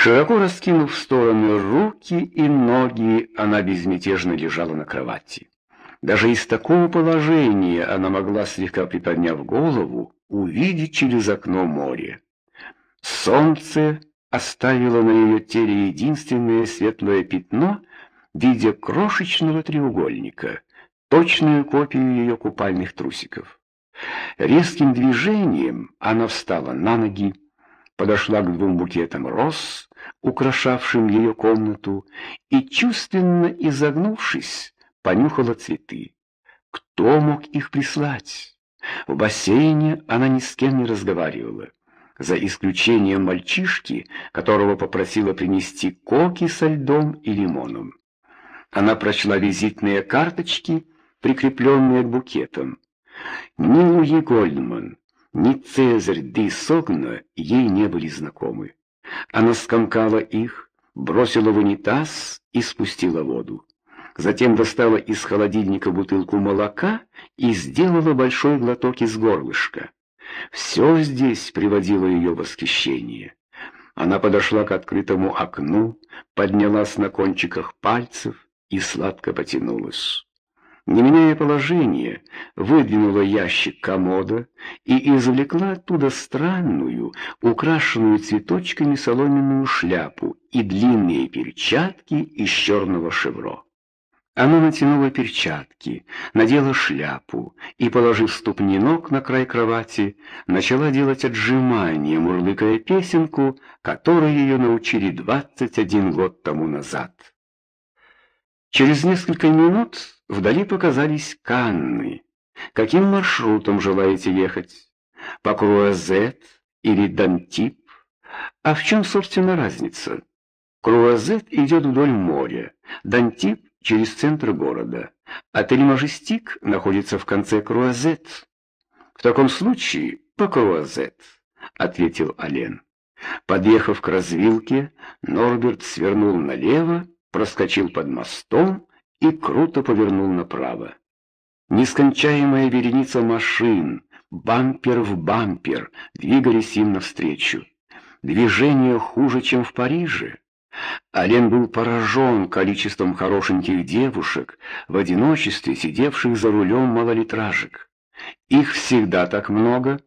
Широко раскинув в стороны руки и ноги, она безмятежно лежала на кровати. Даже из такого положения она могла, слегка приподняв голову, увидеть через окно море. Солнце оставило на ее теле единственное светлое пятно в виде крошечного треугольника, точную копию ее купальных трусиков. Резким движением она встала на ноги, подошла к двум букетам роз, украшавшим ее комнату, и, чувственно изогнувшись, понюхала цветы. Кто мог их прислать? В бассейне она ни с кем не разговаривала, за исключением мальчишки, которого попросила принести коки со льдом и лимоном. Она прочла визитные карточки, прикрепленные к букетам. Ни Луи Гольдман, ни Цезарь Ди Согна ей не были знакомы. Она скомкала их, бросила в унитаз и спустила воду. Затем достала из холодильника бутылку молока и сделала большой глоток из горлышка. Все здесь приводило ее в восхищение. Она подошла к открытому окну, поднялась на кончиках пальцев и сладко потянулась не меняя положение, выдвинула ящик комода и извлекла оттуда странную, украшенную цветочками соломенную шляпу и длинные перчатки из черного шевро. Она натянула перчатки, надела шляпу и, положив ступни ног на край кровати, начала делать отжимания, мурлыкая песенку, которой ее научили 21 год тому назад. Через несколько минут Вдали показались Канны. Каким маршрутом желаете ехать? По Круазет или Дантип? А в чем, собственно, разница? Круазет идет вдоль моря, Дантип через центр города. Отель «Мажестик» находится в конце Круазет. В таком случае по Круазет, ответил Ален. Подъехав к развилке, Норберт свернул налево, проскочил под мостом и круто повернул направо. Нескончаемая вереница машин, бампер в бампер, двигались им навстречу. Движение хуже, чем в Париже. Ален был поражен количеством хорошеньких девушек, в одиночестве сидевших за рулем малолитражек. Их всегда так много?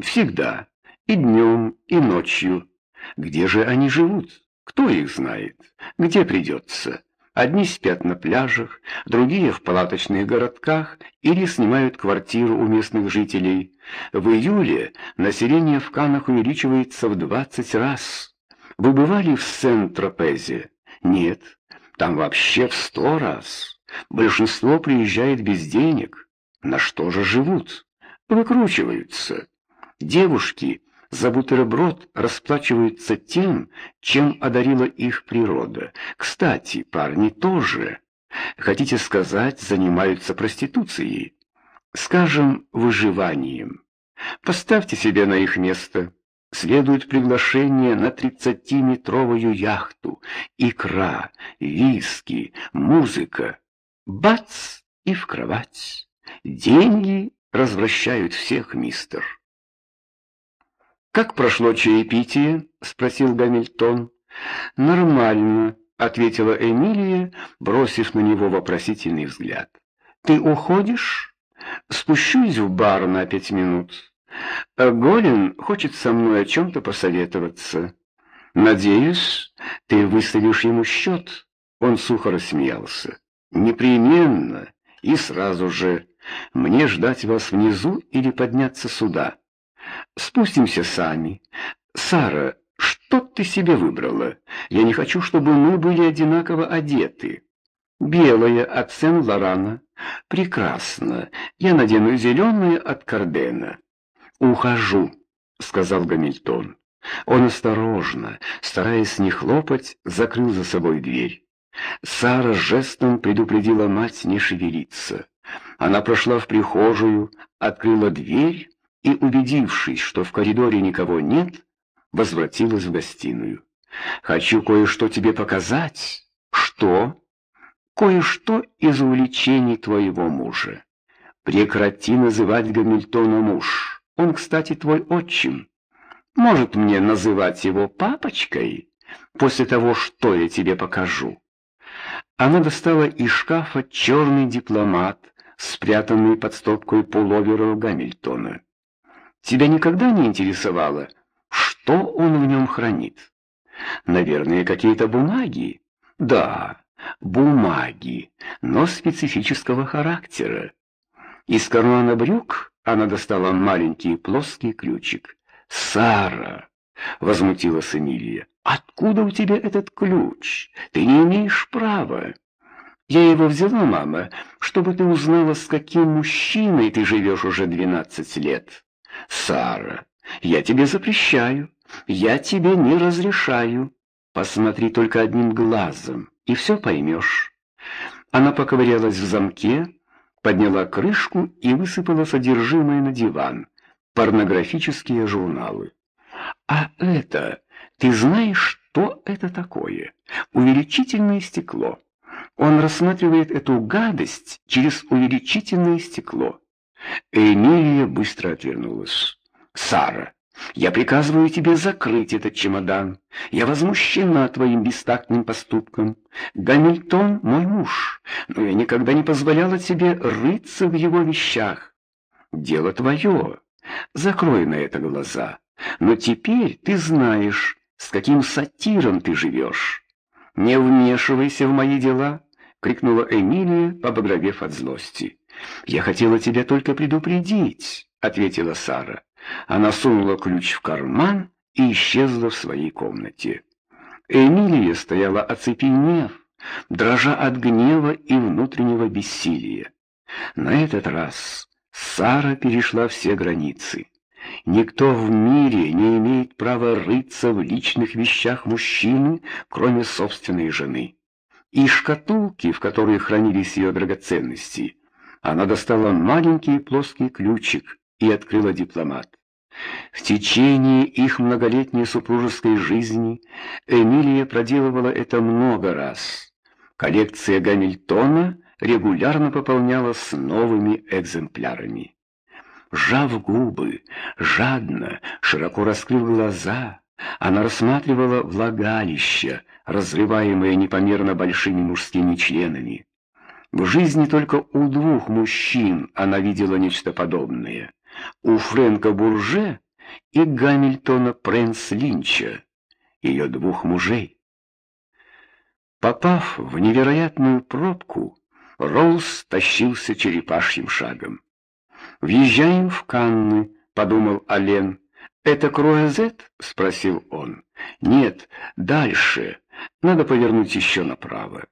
Всегда. И днем, и ночью. Где же они живут? Кто их знает? Где придется? Одни спят на пляжах, другие в палаточных городках или снимают квартиру у местных жителей. В июле население в Канах увеличивается в 20 раз. Вы бывали в Сент-Тропезе? Нет, там вообще в сто раз. Большинство приезжает без денег. На что же живут? Выкручиваются. Девушки за бутерброд расплачиваются тем, чем одарила их природа. Кстати, парни тоже, хотите сказать, занимаются проституцией. Скажем, выживанием. Поставьте себе на их место. Следует приглашение на тридцатиметровую яхту. Икра, виски, музыка. Бац! И в кровать. Деньги развращают всех, мистер. «Как прошло чаепитие?» — спросил Гамильтон. «Нормально», — ответила Эмилия, бросив на него вопросительный взгляд. «Ты уходишь?» «Спущусь в бар на пять минут. Голин хочет со мной о чем-то посоветоваться. Надеюсь, ты выставишь ему счет?» Он сухо рассмеялся. «Непременно и сразу же. Мне ждать вас внизу или подняться сюда?» Спустимся сами. Сара, что ты себе выбрала? Я не хочу, чтобы мы были одинаково одеты. Белая от Сен-Лорана. Прекрасно. Я надену зеленое от Кардена. Ухожу, сказал Гамильтон. Он осторожно, стараясь не хлопать, закрыл за собой дверь. Сара жестом предупредила мать не шевелиться. Она прошла в прихожую, открыла дверь и, убедившись, что в коридоре никого нет, возвратилась в гостиную. «Хочу кое-что тебе показать». «Что?» «Кое-что из увлечений твоего мужа. Прекрати называть Гамильтона муж. Он, кстати, твой отчим. Может мне называть его папочкой?» после того, что я тебе покажу. Она достала из шкафа черный дипломат, спрятанный под стопкой пуловеров Гамильтона. Тебя никогда не интересовало, что он в нем хранит? Наверное, какие-то бумаги? Да, бумаги, но специфического характера. Из кармана брюк она достала маленький плоский ключик. «Сара!» — возмутилась Эмилия. «Откуда у тебя этот ключ? Ты не имеешь права». «Я его взяла, мама, чтобы ты узнала, с каким мужчиной ты живешь уже двенадцать лет». «Сара, я тебе запрещаю, я тебе не разрешаю. Посмотри только одним глазом, и все поймешь». Она поковырялась в замке, подняла крышку и высыпала содержимое на диван. Порнографические журналы. «А это...» Ты знаешь, что это такое? Увеличительное стекло. Он рассматривает эту гадость через увеличительное стекло. Эмилия быстро отвернулась. «Сара, я приказываю тебе закрыть этот чемодан. Я возмущена твоим бестактным поступком. Гамильтон — мой муж, но я никогда не позволяла тебе рыться в его вещах. Дело твое. Закрой на это глаза. Но теперь ты знаешь, с каким сатиром ты живешь? Не вмешивайся в мои дела, крикнула Эмилия, побагровев от злости. Я хотела тебя только предупредить, ответила Сара. Она сунула ключ в карман и исчезла в своей комнате. Эмилия стояла оцепенев, дрожа от гнева и внутреннего бессилия. На этот раз Сара перешла все границы. Никто в мире не имеет права рыться в личных вещах мужчины, кроме собственной жены. Из шкатулки, в которой хранились ее драгоценности, она достала маленький плоский ключик и открыла дипломат. В течение их многолетней супружеской жизни Эмилия проделывала это много раз. Коллекция Гамильтона регулярно пополнялась новыми экземплярами. Сжав губы, жадно, широко раскрыв глаза, она рассматривала влагалище, разрываемое непомерно большими мужскими членами. В жизни только у двух мужчин она видела нечто подобное. У Фрэнка Бурже и Гамильтона Прэнс Линча, ее двух мужей. Попав в невероятную пробку, Роуз тащился черепашьим шагом. «Въезжаем в Канны», — подумал Ален. «Это Круазет?» — спросил он. «Нет, дальше. Надо повернуть еще направо».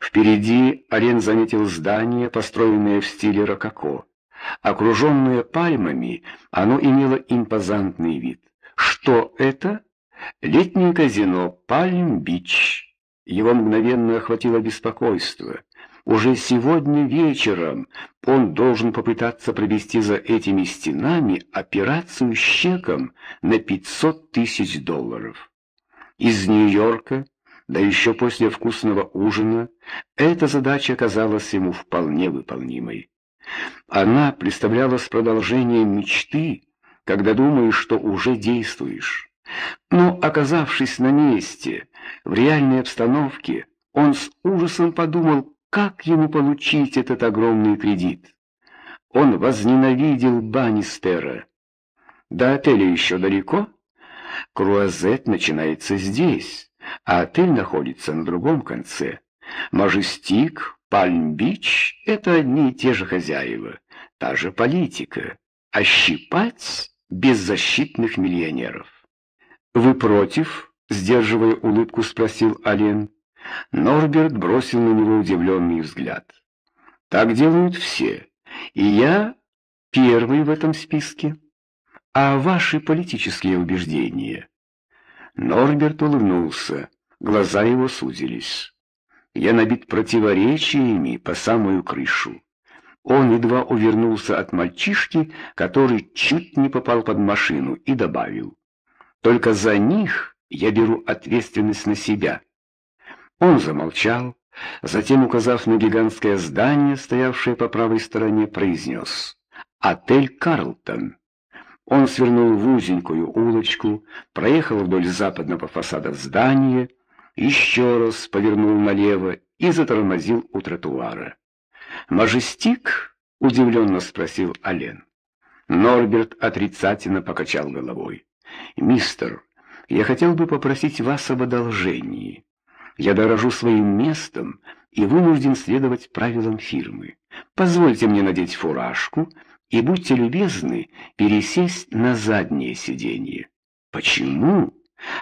Впереди Ален заметил здание, построенное в стиле рококо. Окруженное пальмами, оно имело импозантный вид. Что это? Летнее казино «Пальм-Бич». Его мгновенно охватило беспокойство. Уже сегодня вечером он должен попытаться провести за этими стенами операцию с чеком на 500 тысяч долларов. Из Нью-Йорка, да еще после вкусного ужина, эта задача казалась ему вполне выполнимой. Она представлялась продолжением мечты, когда думаешь, что уже действуешь. Но, оказавшись на месте, в реальной обстановке, он с ужасом подумал, как ему получить этот огромный кредит? Он возненавидел Баннистера. До отеля еще далеко? Круазет начинается здесь, а отель находится на другом конце. Мажестик, Пальм-Бич — это одни и те же хозяева, та же политика. Ощипать беззащитных миллионеров. «Вы против?» — сдерживая улыбку, спросил Ален. Норберт бросил на него удивленный взгляд. «Так делают все, и я первый в этом списке. А ваши политические убеждения?» Норберт улыбнулся, глаза его сузились. «Я набит противоречиями по самую крышу». Он едва увернулся от мальчишки, который чуть не попал под машину, и добавил. «Только за них я беру ответственность на себя». Он замолчал, затем, указав на гигантское здание, стоявшее по правой стороне, произнес «Отель Карлтон». Он свернул в узенькую улочку, проехал вдоль западного фасада здания, еще раз повернул налево и затормозил у тротуара. «Мажестик?» — удивленно спросил Ален. Норберт отрицательно покачал головой. «Мистер, я хотел бы попросить вас об одолжении. Я дорожу своим местом и вынужден следовать правилам фирмы. Позвольте мне надеть фуражку и будьте любезны пересесть на заднее сиденье. Почему?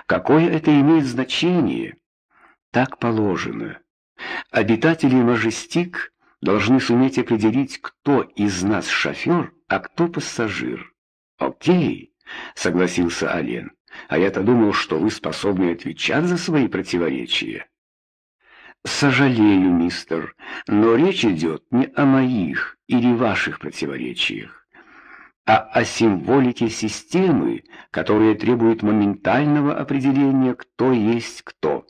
Какое это имеет значение? Так положено. Обитатели Мажестик должны суметь определить, кто из нас шофер, а кто пассажир. Окей, согласился Ален. А я-то думал, что вы способны отвечать за свои противоречия. «Сожалею, мистер, но речь идет не о моих или ваших противоречиях, а о символике системы, которая требует моментального определения, кто есть кто.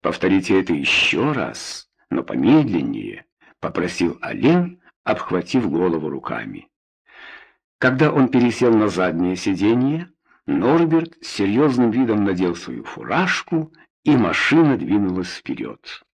Повторите это еще раз, но помедленнее», — попросил Ален, обхватив голову руками. Когда он пересел на заднее сиденье, Норберт с серьезным видом надел свою фуражку и машина двинулась вперед.